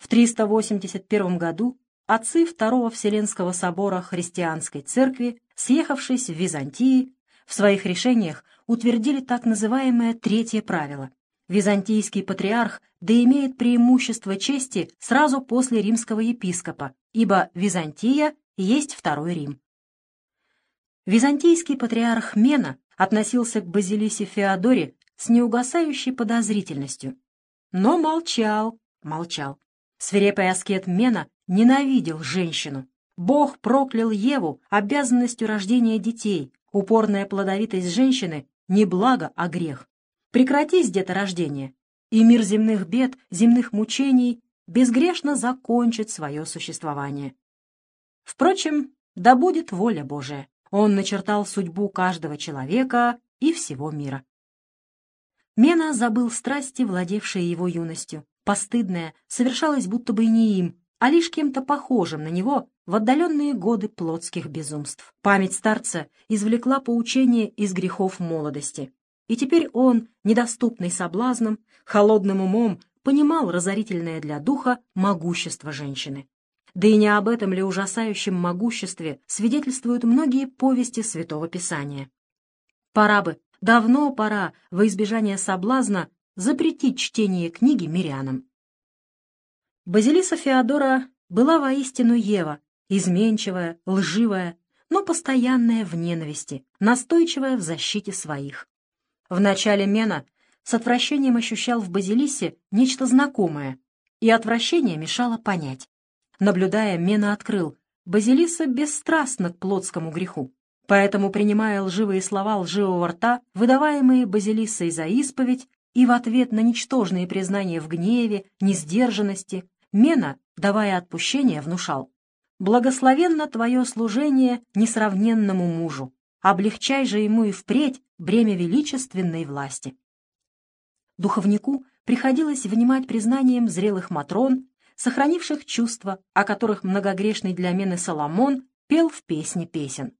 В 381 году отцы Второго Вселенского собора Христианской Церкви, съехавшись в Византии, в своих решениях утвердили так называемое третье правило. Византийский патриарх да имеет преимущество чести сразу после римского епископа, ибо Византия есть второй Рим. Византийский патриарх Мена относился к Базилисе Феодоре с неугасающей подозрительностью, но молчал, молчал. Свирепый аскет Мена ненавидел женщину. Бог проклял Еву обязанностью рождения детей. Упорная плодовитость женщины — не благо, а грех. Прекратись деторождение, и мир земных бед, земных мучений безгрешно закончит свое существование. Впрочем, да будет воля Божия. Он начертал судьбу каждого человека и всего мира. Мена забыл страсти, владевшие его юностью. Постыдное совершалось будто бы не им, а лишь кем-то похожим на него в отдаленные годы плотских безумств. Память старца извлекла поучение из грехов молодости. И теперь он, недоступный соблазнам, холодным умом, понимал разорительное для духа могущество женщины. Да и не об этом ли ужасающем могуществе свидетельствуют многие повести Святого Писания. Пора бы, давно пора, во избежание соблазна, запретить чтение книги мирянам. Базилиса Феодора была воистину Ева, изменчивая, лживая, но постоянная в ненависти, настойчивая в защите своих. В начале Мена с отвращением ощущал в Базилисе нечто знакомое, и отвращение мешало понять. Наблюдая, Мена открыл, Базилиса бесстрастна к плотскому греху. Поэтому, принимая лживые слова лживого рта, выдаваемые Базилисой за исповедь, и в ответ на ничтожные признания в гневе, несдержанности, Мена, давая отпущение, внушал «Благословенно твое служение несравненному мужу, облегчай же ему и впредь бремя величественной власти». Духовнику приходилось внимать признанием зрелых матрон сохранивших чувства, о которых многогрешный для Мены Соломон пел в песне песен.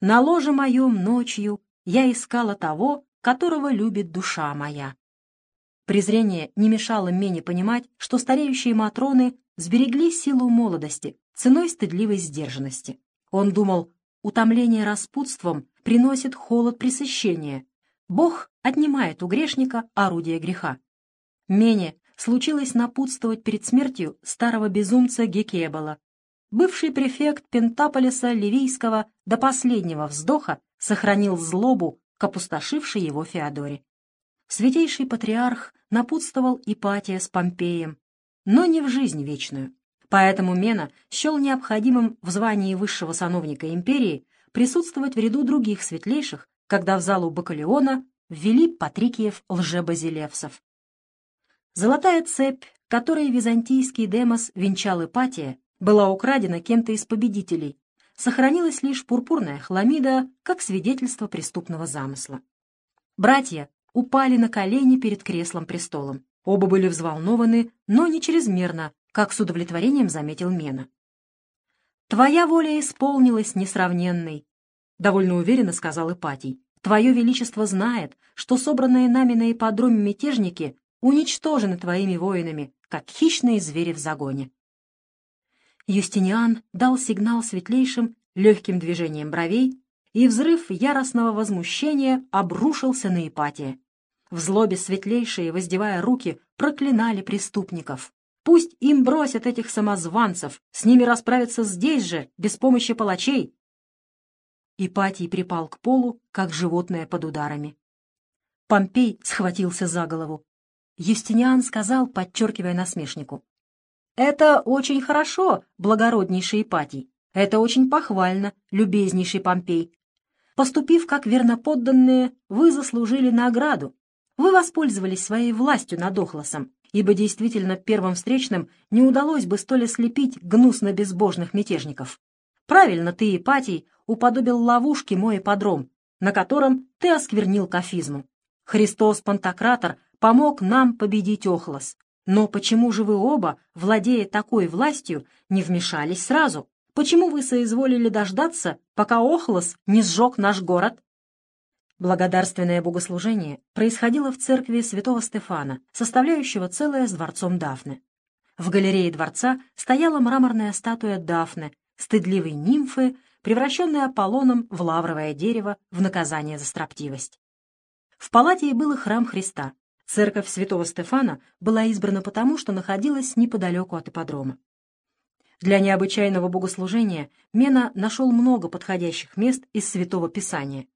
«На ложе моем ночью я искала того, которого любит душа моя». Презрение не мешало Мене понимать, что стареющие Матроны сберегли силу молодости ценой стыдливой сдержанности. Он думал, утомление распутством приносит холод пресыщения. Бог отнимает у грешника орудие греха. Мене случилось напутствовать перед смертью старого безумца Гекебала. Бывший префект Пентаполиса Ливийского до последнего вздоха сохранил злобу к опустошившей его Феодоре. Святейший патриарх напутствовал Ипатия с Помпеем, но не в жизнь вечную. Поэтому Мена счел необходимым в звании высшего сановника империи присутствовать в ряду других светлейших, когда в залу Бакалеона ввели Патрикиев лжебазилевсов. Золотая цепь, которой византийский демос венчал Ипатия, была украдена кем-то из победителей. Сохранилась лишь пурпурная хламида, как свидетельство преступного замысла. Братья упали на колени перед креслом-престолом. Оба были взволнованы, но не чрезмерно, как с удовлетворением заметил Мена. «Твоя воля исполнилась несравненной», — довольно уверенно сказал Ипатий. «Твое Величество знает, что собранные нами на ипподроме мятежники уничтожены твоими воинами, как хищные звери в загоне. Юстиниан дал сигнал светлейшим легким движением бровей, и взрыв яростного возмущения обрушился на Ипатия. В злобе светлейшие, воздевая руки, проклинали преступников. Пусть им бросят этих самозванцев, с ними расправятся здесь же, без помощи палачей. Ипатий припал к полу, как животное под ударами. Помпей схватился за голову. Юстиниан сказал, подчеркивая насмешнику. «Это очень хорошо, благороднейший Ипатий. Это очень похвально, любезнейший Помпей. Поступив как верноподданные, вы заслужили награду. Вы воспользовались своей властью над Охлосом, ибо действительно первым встречным не удалось бы столь ослепить гнусно-безбожных мятежников. Правильно ты, Ипатий, уподобил ловушки мой ипподром, на котором ты осквернил кафизму. Христос Пантократор помог нам победить Охлос. Но почему же вы оба, владея такой властью, не вмешались сразу? Почему вы соизволили дождаться, пока Охлос не сжег наш город? Благодарственное богослужение происходило в церкви святого Стефана, составляющего целое с дворцом Дафны. В галерее дворца стояла мраморная статуя Дафны, стыдливой нимфы, превращенной Аполлоном в лавровое дерево в наказание за строптивость. В палате был и храм Христа. Церковь святого Стефана была избрана потому, что находилась неподалеку от ипподрома. Для необычайного богослужения Мена нашел много подходящих мест из Святого Писания.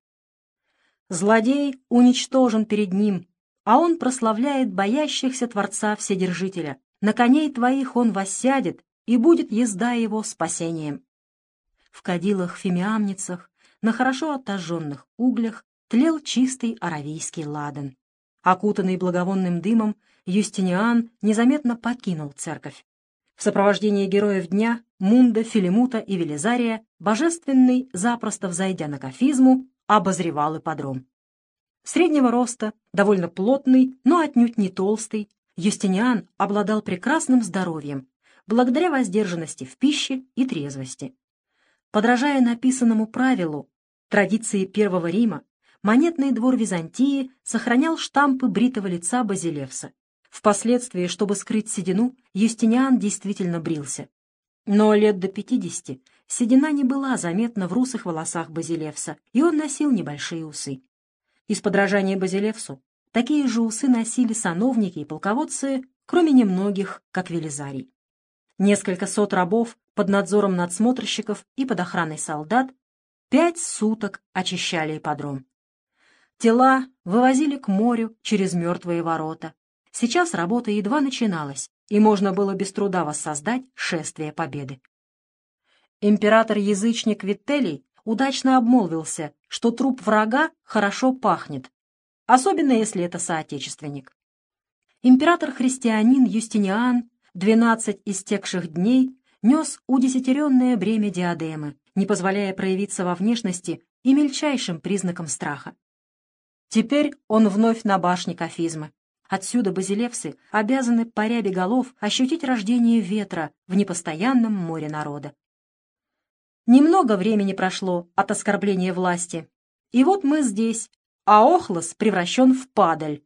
«Злодей уничтожен перед ним, а он прославляет боящихся Творца Вседержителя. На коней твоих он воссядет, и будет езда его спасением». В кадилах-фимиамницах, на хорошо отожженных углях тлел чистый аравийский ладан. Окутанный благовонным дымом, Юстиниан незаметно покинул церковь. В сопровождении героев дня Мунда, Филимута и Велизария Божественный, запросто взойдя на кафизму, обозревал ипподром. Среднего роста, довольно плотный, но отнюдь не толстый, Юстиниан обладал прекрасным здоровьем, благодаря воздержанности в пище и трезвости. Подражая написанному правилу, традиции Первого Рима, монетный двор Византии сохранял штампы бритого лица Базилевса. Впоследствии, чтобы скрыть седину, Юстиниан действительно брился. Но лет до пятидесяти седина не была заметна в русых волосах Базилевса, и он носил небольшие усы. Из подражания Базилевсу такие же усы носили сановники и полководцы, кроме немногих, как Велизарий. Несколько сот рабов под надзором надсмотрщиков и под охраной солдат пять суток очищали ипподром. Тела вывозили к морю через мертвые ворота, Сейчас работа едва начиналась, и можно было без труда воссоздать шествие победы. Император-язычник Виттелий удачно обмолвился, что труп врага хорошо пахнет, особенно если это соотечественник. Император-христианин Юстиниан 12 истекших дней нес удесятеренное бремя диадемы, не позволяя проявиться во внешности и мельчайшим признакам страха. Теперь он вновь на башне кафизмы. Отсюда базилевсы обязаны по рябе голов ощутить рождение ветра в непостоянном море народа. Немного времени прошло от оскорбления власти, и вот мы здесь, а Охлос превращен в падаль.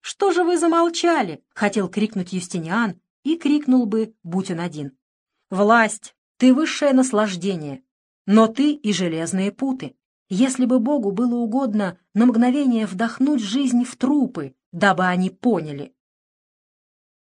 «Что же вы замолчали?» — хотел крикнуть Юстиниан, и крикнул бы, будь он один. «Власть, ты высшее наслаждение, но ты и железные путы. Если бы Богу было угодно на мгновение вдохнуть жизнь в трупы, дабы они поняли.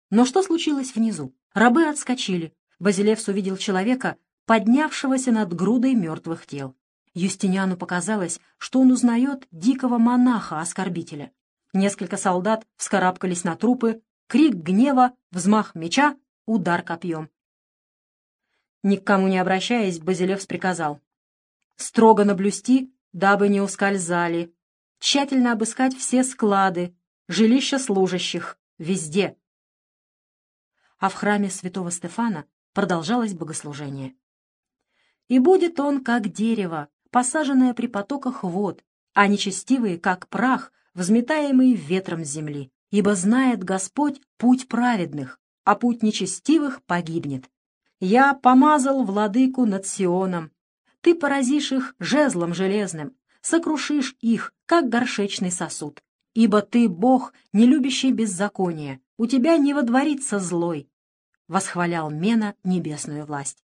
Но что случилось внизу? Рабы отскочили. Базилевс увидел человека, поднявшегося над грудой мертвых тел. Юстиниану показалось, что он узнает дикого монаха-оскорбителя. Несколько солдат вскарабкались на трупы, крик гнева, взмах меча, удар копьем. Ни к кому не обращаясь, Базилевс приказал. «Строго наблюсти, дабы не ускользали, тщательно обыскать все склады, жилища служащих, везде. А в храме святого Стефана продолжалось богослужение. «И будет он, как дерево, посаженное при потоках вод, а нечестивые, как прах, взметаемый ветром земли. Ибо знает Господь путь праведных, а путь нечестивых погибнет. Я помазал владыку над Сионом. Ты поразишь их жезлом железным, сокрушишь их, как горшечный сосуд ибо ты Бог, не любящий беззаконие, у тебя не водворится злой», — восхвалял Мена небесную власть.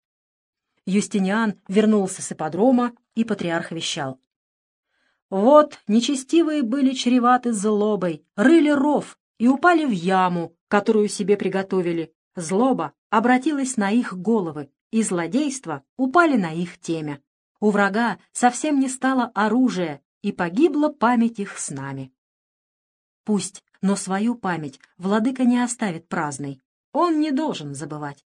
Юстиниан вернулся с ипподрома, и патриарх вещал. «Вот, нечестивые были чреваты злобой, рыли ров и упали в яму, которую себе приготовили. Злоба обратилась на их головы, и злодейства упали на их темя. У врага совсем не стало оружия, и погибла память их с нами. Пусть, но свою память владыка не оставит праздной. Он не должен забывать.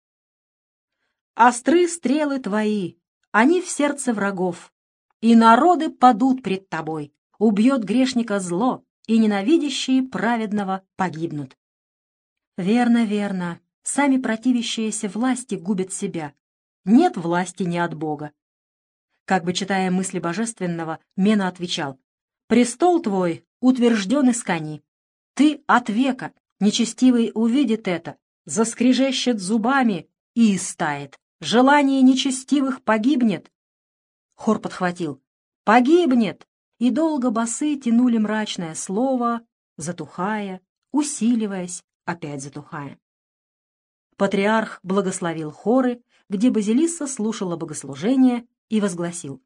Остры стрелы твои, они в сердце врагов, и народы падут пред тобой. Убьет грешника зло, и ненавидящие праведного погибнут. Верно, верно, сами противящиеся власти губят себя. Нет власти ни от Бога. Как бы читая мысли божественного, Мена отвечал, «Престол твой утвержден из кони. Ты от века, нечестивый увидит это, заскрежещет зубами и истает. Желание нечестивых погибнет. Хор подхватил. Погибнет! И долго басы тянули мрачное слово, затухая, усиливаясь, опять затухая. патриарх благословил хоры, где Базилисса слушала богослужение и возгласил.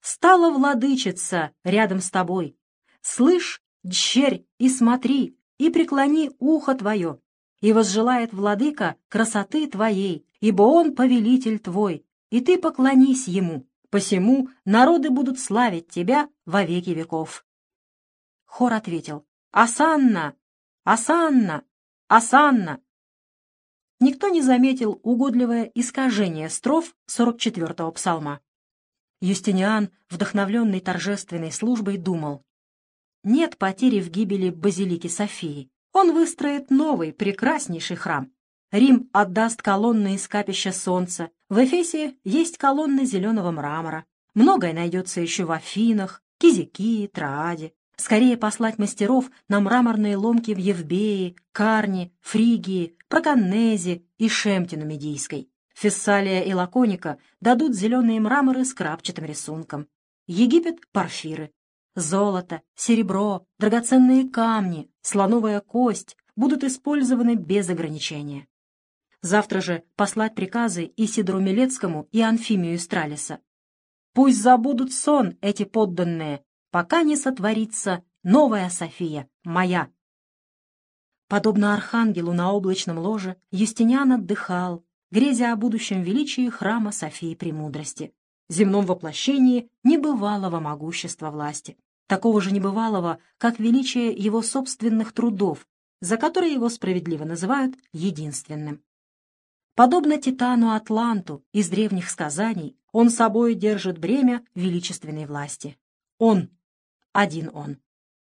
«Стала владычица рядом с тобой. Слышь, дщерь, и смотри, и преклони ухо твое, и возжелает владыка красоты твоей, ибо он повелитель твой, и ты поклонись ему, посему народы будут славить тебя во веки веков». Хор ответил «Асанна! Асанна! Асанна!» Никто не заметил угодливое искажение строф 44-го псалма. Юстиниан, вдохновленный торжественной службой, думал, нет потери в гибели базилики Софии. Он выстроит новый, прекраснейший храм. Рим отдаст колонны из капища солнца. В Эфесе есть колонны зеленого мрамора. Многое найдется еще в Афинах, Кизики, Трааде. Скорее послать мастеров на мраморные ломки в Евбее, Карне, Фригии, Проконнезе и Шемтину Медийской. Фессалия и Лаконика дадут зеленые мраморы с крапчатым рисунком. Египет — порфиры. Золото, серебро, драгоценные камни, слоновая кость будут использованы без ограничения. Завтра же послать приказы Исидору Милецкому и Анфимию Истралиса. Пусть забудут сон эти подданные, пока не сотворится новая София, моя. Подобно архангелу на облачном ложе, Юстиниан отдыхал, грезя о будущем величии храма Софии Премудрости, земном воплощении небывалого могущества власти, такого же небывалого, как величие его собственных трудов, за которые его справедливо называют единственным. Подобно Титану Атланту из древних сказаний, он собой держит бремя величественной власти. Он, один он.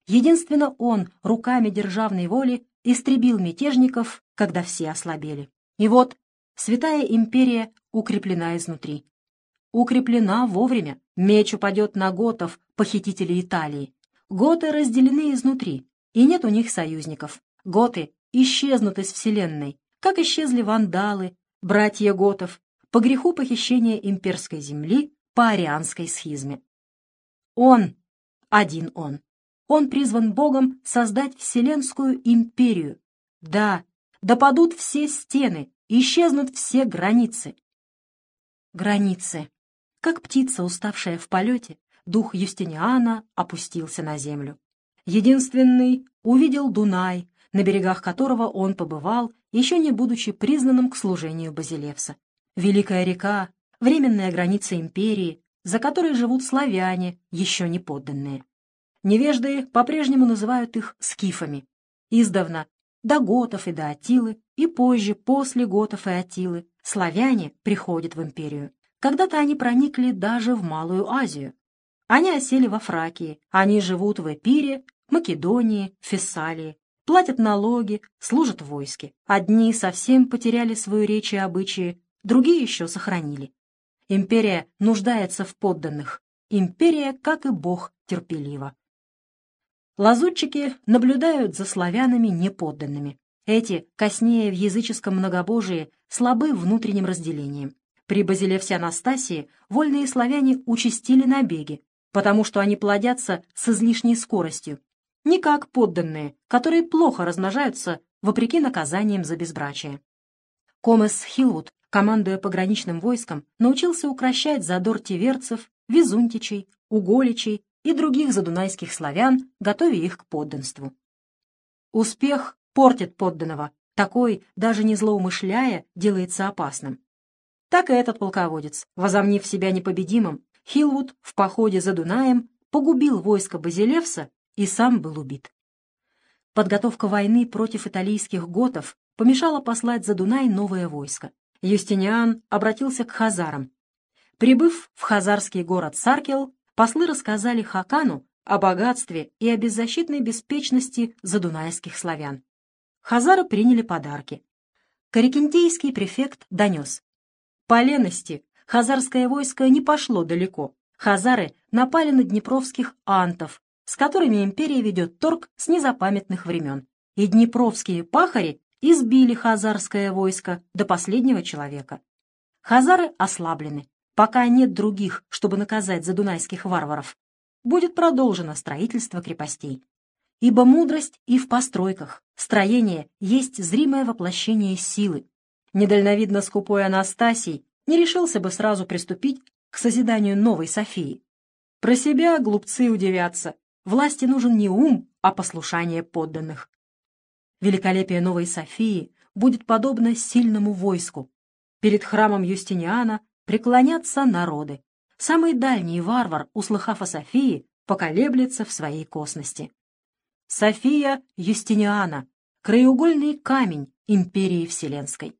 Единственно он руками державной воли истребил мятежников, когда все ослабели. И вот святая империя укреплена изнутри. Укреплена вовремя. Меч упадет на готов, похитителей Италии. Готы разделены изнутри, и нет у них союзников. Готы исчезнут из вселенной, как исчезли вандалы, братья готов, по греху похищения имперской земли по арианской схизме. Он, один он, он призван Богом создать вселенскую империю. Да, допадут все стены, исчезнут все границы. Границы. Как птица, уставшая в полете, дух Юстиниана опустился на землю. Единственный увидел Дунай, на берегах которого он побывал, еще не будучи признанным к служению Базилевса. Великая река, временная граница империи, за которой живут славяне, еще не подданные. Невежды по-прежнему называют их скифами. Издавна, до готов и до Атилы, и позже, после готов и Атилы, славяне приходят в империю. Когда-то они проникли даже в Малую Азию. Они осели во Фракии, они живут в Эпире, Македонии, Фессалии, платят налоги, служат в войске. Одни совсем потеряли свою речь и обычаи, другие еще сохранили. Империя нуждается в подданных. Империя, как и Бог, терпелива. Лазутчики наблюдают за славянами неподданными. Эти, коснее в языческом многобожии, слабы внутренним разделением. При Базилевсе Анастасии вольные славяне участили набеги, потому что они плодятся с излишней скоростью, не как подданные, которые плохо размножаются вопреки наказаниям за безбрачие. Комес Хилвуд, командуя пограничным войском, научился укращать задор тиверцев, везунтичей, уголичей и других задунайских славян, готовя их к подданству. Успех портит подданного, такой, даже не злоумышляя, делается опасным. Так и этот полководец, возомнив себя непобедимым, Хилвуд в походе за Дунаем погубил войско Базилевса и сам был убит. Подготовка войны против италийских готов помешала послать за Дунай новое войско. Юстиниан обратился к хазарам. Прибыв в хазарский город Саркел, послы рассказали Хакану о богатстве и о беззащитной беспечности задунайских славян. Хазары приняли подарки. Карикентийский префект донес. По лености хазарское войско не пошло далеко. Хазары напали на днепровских антов, с которыми империя ведет торг с незапамятных времен. И днепровские пахари избили хазарское войско до последнего человека. Хазары ослаблены. Пока нет других, чтобы наказать задунайских варваров, будет продолжено строительство крепостей. Ибо мудрость и в постройках, строение есть зримое воплощение силы. Недальновидно скупой Анастасий не решился бы сразу приступить к созиданию новой Софии. Про себя глупцы удивятся. Власти нужен не ум, а послушание подданных. Великолепие новой Софии будет подобно сильному войску. Перед храмом Юстиниана преклонятся народы. Самый дальний варвар, услыхав о Софии, поколеблется в своей косности. София Юстиниана, краеугольный камень империи Вселенской.